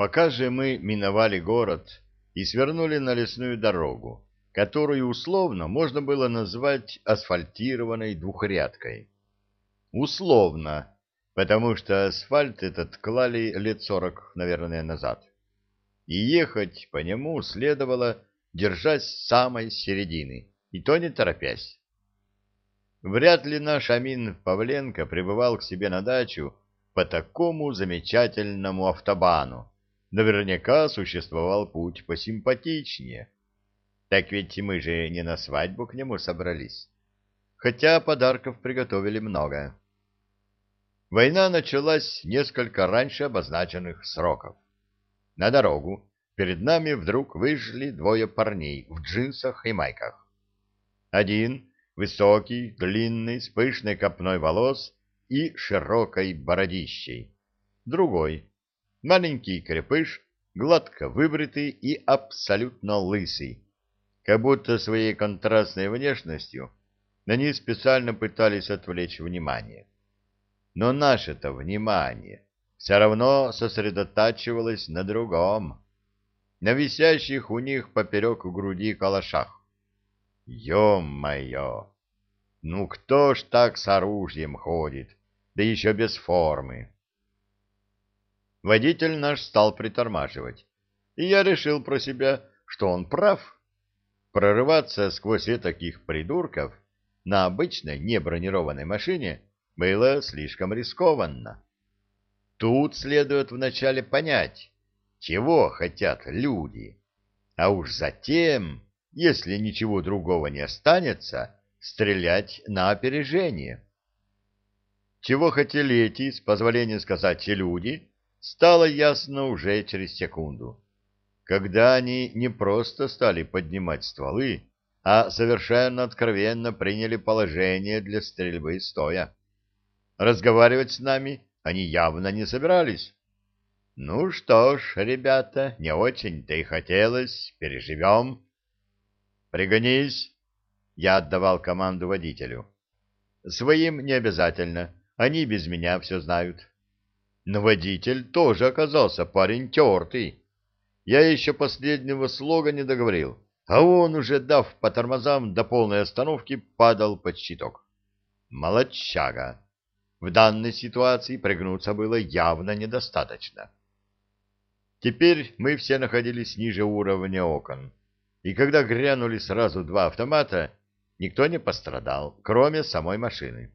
Пока же мы миновали город и свернули на лесную дорогу, которую условно можно было назвать асфальтированной двухрядкой. Условно, потому что асфальт этот клали лет сорок, наверное, назад. И ехать по нему следовало, держась самой середины, и то не торопясь. Вряд ли наш Амин Павленко пребывал к себе на дачу по такому замечательному автобану. Наверняка существовал путь посимпатичнее. Так ведь мы же не на свадьбу к нему собрались. Хотя подарков приготовили много. Война началась несколько раньше обозначенных сроков. На дорогу перед нами вдруг вышли двое парней в джинсах и майках. Один — высокий, длинный, с пышной копной волос и широкой бородищей. Другой — маленький крепыш, гладко выбритый и абсолютно лысый. Как будто своей контрастной внешностью они специально пытались отвлечь внимание. Но наше-то внимание все равно сосредотачивалось на другом, на висящих у них поперек груди калашах. Ё-моё! Ну кто ж так с оружием ходит, да еще без формы? Водитель наш стал притормаживать, и я решил про себя, что он прав. Прорываться сквозь таких придурков на обычной небронированной машине было слишком рискованно. Тут следует вначале понять, чего хотят люди, а уж затем, если ничего другого не останется, стрелять на опережение. Чего хотели эти, с позволения сказать, люди, стало ясно уже через секунду, когда они не просто стали поднимать стволы, а совершенно откровенно приняли положение для стрельбы стоя. Разговаривать с нами они явно не собирались. Ну что ж, ребята, не очень-то и хотелось, переживем. Пригонись. Я отдавал команду водителю. Своим не обязательно, они без меня все знают. Но водитель тоже оказался парень тертый. Я еще последнего слога не договорил, а он уже, дав по тормозам до полной остановки, падал под щиток. Молодчага. В данной ситуации прыгнуться было явно недостаточно. Теперь мы все находились ниже уровня окон, и когда грянули сразу два автомата, никто не пострадал, кроме самой машины.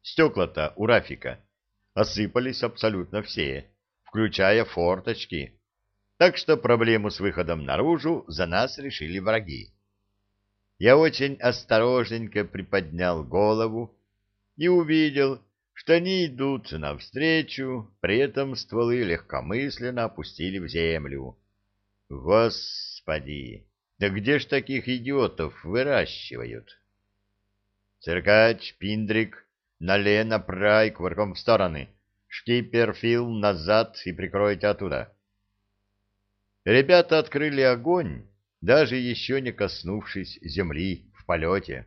Стекла-то у Рафика осыпались абсолютно все, включая форточки, так что проблему с выходом наружу за нас решили враги. Я очень осторожненько приподнял голову, и увидел, что они идут навстречу, при этом стволы легкомысленно опустили в землю. Господи, да где ж таких идиотов выращивают? Циркач, Пиндрик, нале направь кувырком в стороны. Шкипер, Фил, назад и прикройте оттуда. Ребята открыли огонь, даже еще не коснувшись земли в полете.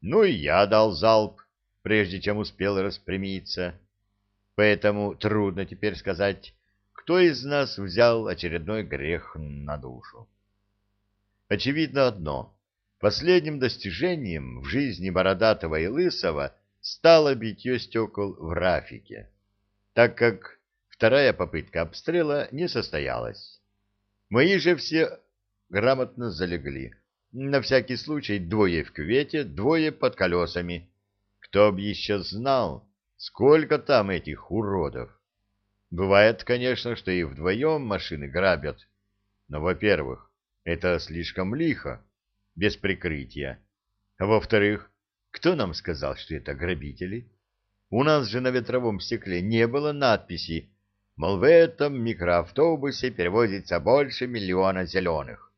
Ну и я дал залп прежде чем успел распрямиться. Поэтому трудно теперь сказать, кто из нас взял очередной грех на душу. Очевидно одно. Последним достижением в жизни Бородатого и Лысого стало битье стекол в Рафике, так как вторая попытка обстрела не состоялась. Мои же все грамотно залегли. На всякий случай двое в кювете, двое под колесами, кто б еще знал, сколько там этих уродов. Бывает, конечно, что и вдвоем машины грабят, но, во-первых, это слишком лихо, без прикрытия. А во-вторых, кто нам сказал, что это грабители? У нас же на ветровом стекле не было надписи, мол, в этом микроавтобусе перевозится больше миллиона зеленых.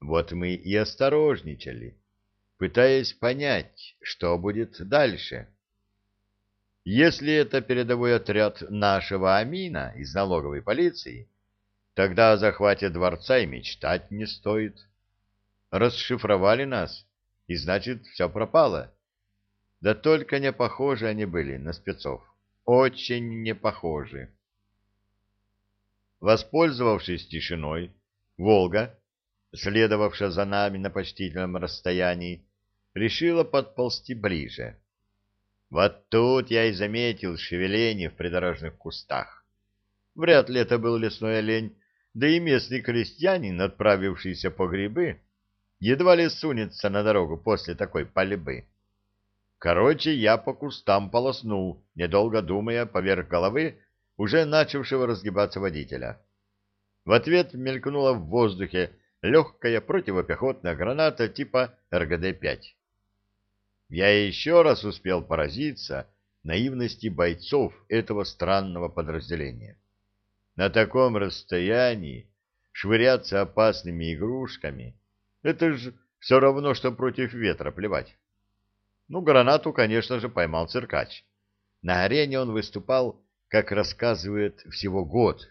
Вот мы и осторожничали пытаясь понять, что будет дальше. Если это передовой отряд нашего Амина из налоговой полиции, тогда о захвате дворца и мечтать не стоит. Расшифровали нас, и значит, все пропало. Да только не похожи они были на спецов. Очень не похожи. воспользовавшись тишиной, Волга, следовавшая за нами на почтительном расстоянии, решила подползти ближе. Вот тут я и заметил шевеление в придорожных кустах. Вряд ли это был лесной олень, да и местный крестьянин, отправившийся по грибы, едва ли сунется на дорогу после такой пальбы. Короче, я по кустам полоснул, недолго думая, поверх головы уже начавшего разгибаться водителя. В ответ мелькнула в воздухе легкая противопехотная граната типа РГД-5. Я еще раз успел поразиться наивности бойцов этого странного подразделения. На таком расстоянии швыряться опасными игрушками — это же все равно, что против ветра плевать. Ну, гранату, конечно же, поймал циркач. На арене он выступал, как рассказывает, всего год.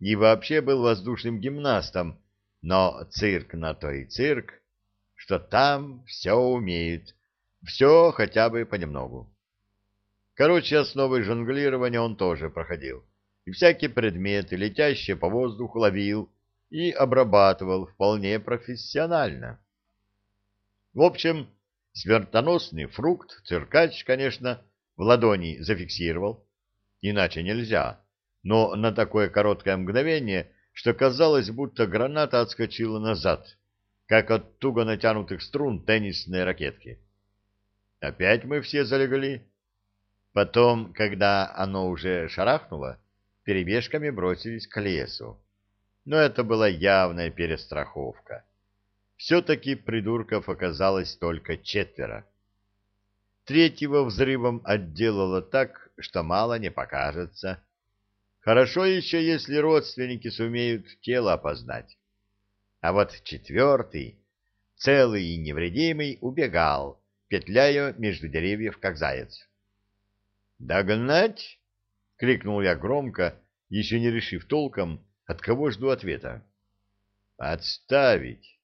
И вообще был воздушным гимнастом, но цирк на то и цирк, что там все умеют, все хотя бы понемногу. Короче, основы жонглирования он тоже проходил. И всякие предметы, летящие по воздуху, ловил и обрабатывал вполне профессионально. В общем, Смертоносный фрукт циркач, конечно, в ладони зафиксировал, иначе нельзя, но на такое короткое мгновение, что казалось, будто граната отскочила назад, как от туго натянутых струн теннисной ракетки. Опять мы все залегли. Потом, когда оно уже шарахнуло, перебежками бросились к лесу. Но это была явная перестраховка все-таки придурков оказалось только четверо. Третьего взрывом отделало так, что мало не покажется. Хорошо еще, если родственники сумеют тело опознать. А вот четвертый, целый и невредимый, убегал, петляя между деревьев, как заяц. «Догнать!» — крикнул я громко, еще не решив толком, от кого жду ответа. «Отставить!»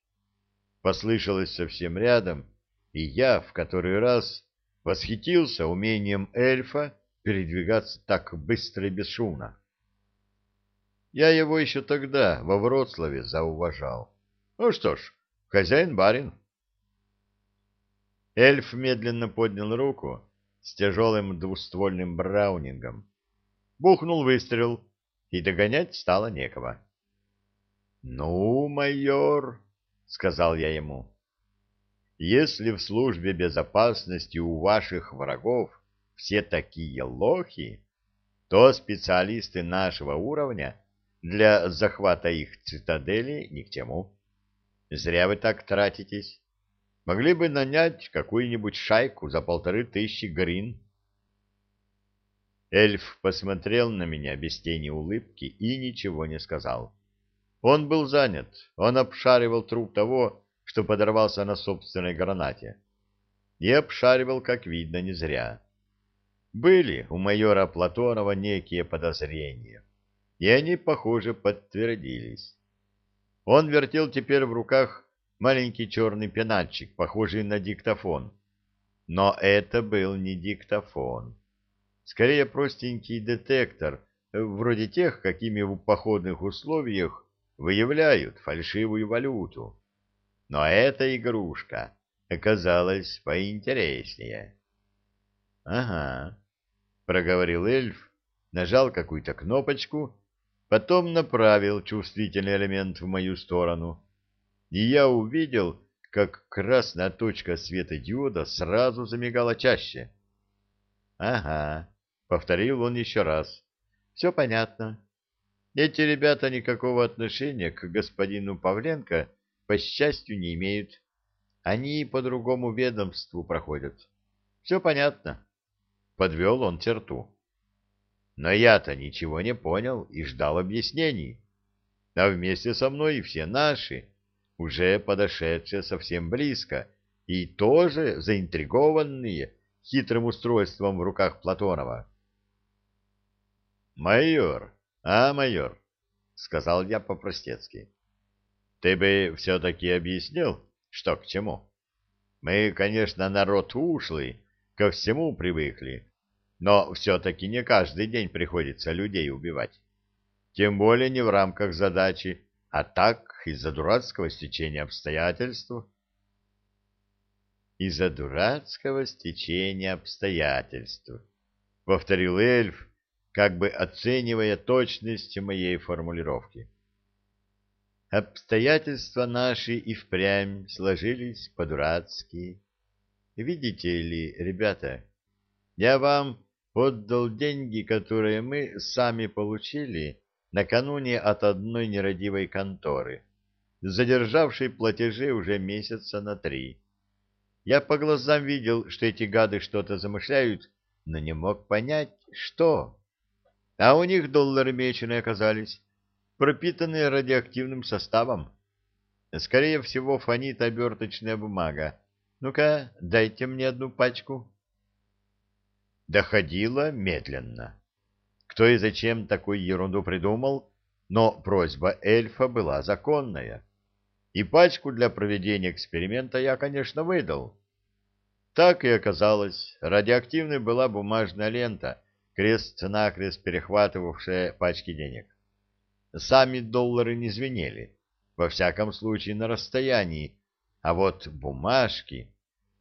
послышалось совсем рядом, и я в который раз восхитился умением эльфа передвигаться так быстро и бесшумно. Я его еще тогда во Вроцлаве зауважал. Ну что ж, хозяин-барин. Эльф медленно поднял руку с тяжелым двуствольным браунингом. Бухнул выстрел, и догонять стало некого. — Ну, майор, — сказал я ему. «Если в службе безопасности у ваших врагов все такие лохи, то специалисты нашего уровня для захвата их цитадели ни к чему. Зря вы так тратитесь. Могли бы нанять какую-нибудь шайку за полторы тысячи грин». Эльф посмотрел на меня без тени улыбки и ничего не сказал. Он был занят, он обшаривал труп того, что подорвался на собственной гранате. И обшаривал, как видно, не зря. Были у майора Платонова некие подозрения, и они, похоже, подтвердились. Он вертел теперь в руках маленький черный пенальчик, похожий на диктофон. Но это был не диктофон. Скорее, простенький детектор, вроде тех, какими в походных условиях выявляют фальшивую валюту. Но эта игрушка оказалась поинтереснее. — Ага, — проговорил эльф, нажал какую-то кнопочку, потом направил чувствительный элемент в мою сторону, и я увидел, как красная точка светодиода сразу замигала чаще. — Ага, — повторил он еще раз. — Все понятно. Эти ребята никакого отношения к господину Павленко, по счастью, не имеют. Они по другому ведомству проходят. Все понятно. Подвел он черту. Но я-то ничего не понял и ждал объяснений. А вместе со мной и все наши, уже подошедшие совсем близко, и тоже заинтригованные хитрым устройством в руках Платонова. «Майор!» — А, майор, — сказал я по-простецки, — ты бы все-таки объяснил, что к чему. Мы, конечно, народ ушлый, ко всему привыкли, но все-таки не каждый день приходится людей убивать. тем более не в рамках задачи, а так из-за дурацкого стечения обстоятельств. Из-за дурацкого стечения обстоятельств, повторил эльф, как бы оценивая точность моей формулировки. Обстоятельства наши и впрямь сложились по-дурацки. Видите ли, ребята, я вам отдал деньги, которые мы сами получили накануне от одной нерадивой конторы, задержавшей платежи уже месяца на три. Я по глазам видел, что эти гады что-то замышляют, но не мог понять, что. А у них доллары меченые оказались пропитанные радиоактивным составом. Скорее всего, фонит оберточная бумага. Ну-ка, дайте мне одну пачку. Доходило медленно. Кто и зачем такую ерунду придумал, но просьба эльфа была законная. И пачку для проведения эксперимента я, конечно, выдал. Так и оказалось, радиоактивной была бумажная лента, крест-накрест перехватывавшая пачки денег. Сами доллары не звенели, во всяком случае на расстоянии, а вот бумажки,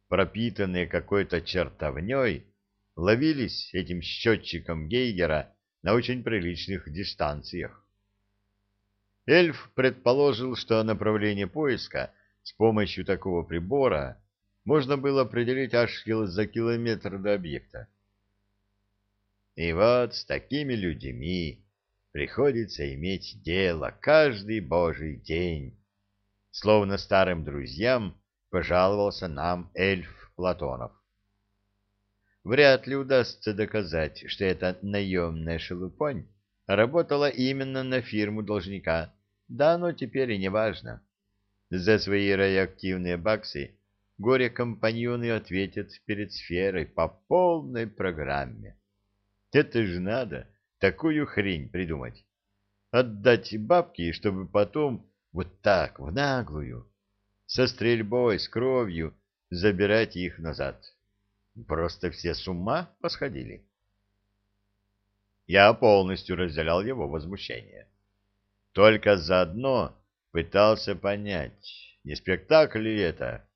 пропитанные какой-то чертовней, ловились этим счетчиком Гейгера на очень приличных дистанциях. Эльф предположил, что направление поиска с помощью такого прибора можно было определить аж за километр до объекта. И вот с такими людьми приходится иметь дело каждый божий день. Словно старым друзьям пожаловался нам эльф Платонов. Вряд ли удастся доказать, что эта наемная шелупонь работала именно на фирму должника, да оно теперь и не важно. За свои радиоактивные баксы горе-компаньоны ответят перед сферой по полной программе. Это же надо такую хрень придумать. Отдать бабки, чтобы потом вот так, в наглую, со стрельбой, с кровью, забирать их назад. Просто все с ума посходили. Я полностью разделял его возмущение. Только заодно пытался понять, не спектакль ли это,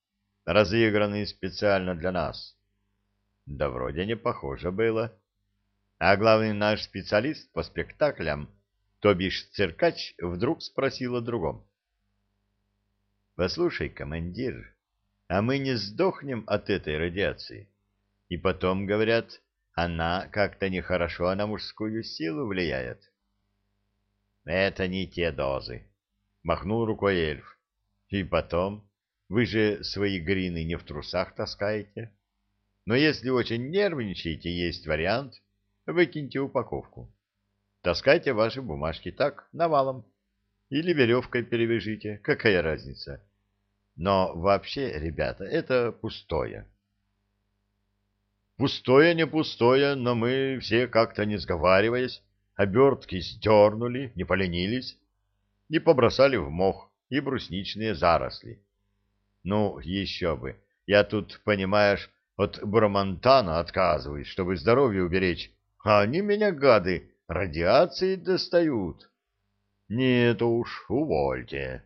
разыгранный специально для нас. Да вроде не похоже было а главный наш специалист по спектаклям, то бишь циркач, вдруг спросил о другом. «Послушай, командир, а мы не сдохнем от этой радиации? И потом, говорят, она как-то нехорошо на мужскую силу влияет». «Это не те дозы», — махнул рукой эльф. «И потом, вы же свои грины не в трусах таскаете. Но если очень нервничаете, есть вариант — Выкиньте упаковку. Таскайте ваши бумажки так, навалом. Или веревкой перевяжите, какая разница. Но вообще, ребята, это пустое. Пустое, не пустое, но мы все как-то не сговариваясь, обертки сдернули, не поленились и побросали в мох и брусничные заросли. Ну, еще бы, я тут, понимаешь, от Брамонтана отказываюсь, чтобы здоровье уберечь, а они меня, гады, радиацией достают. Нет уж, увольте.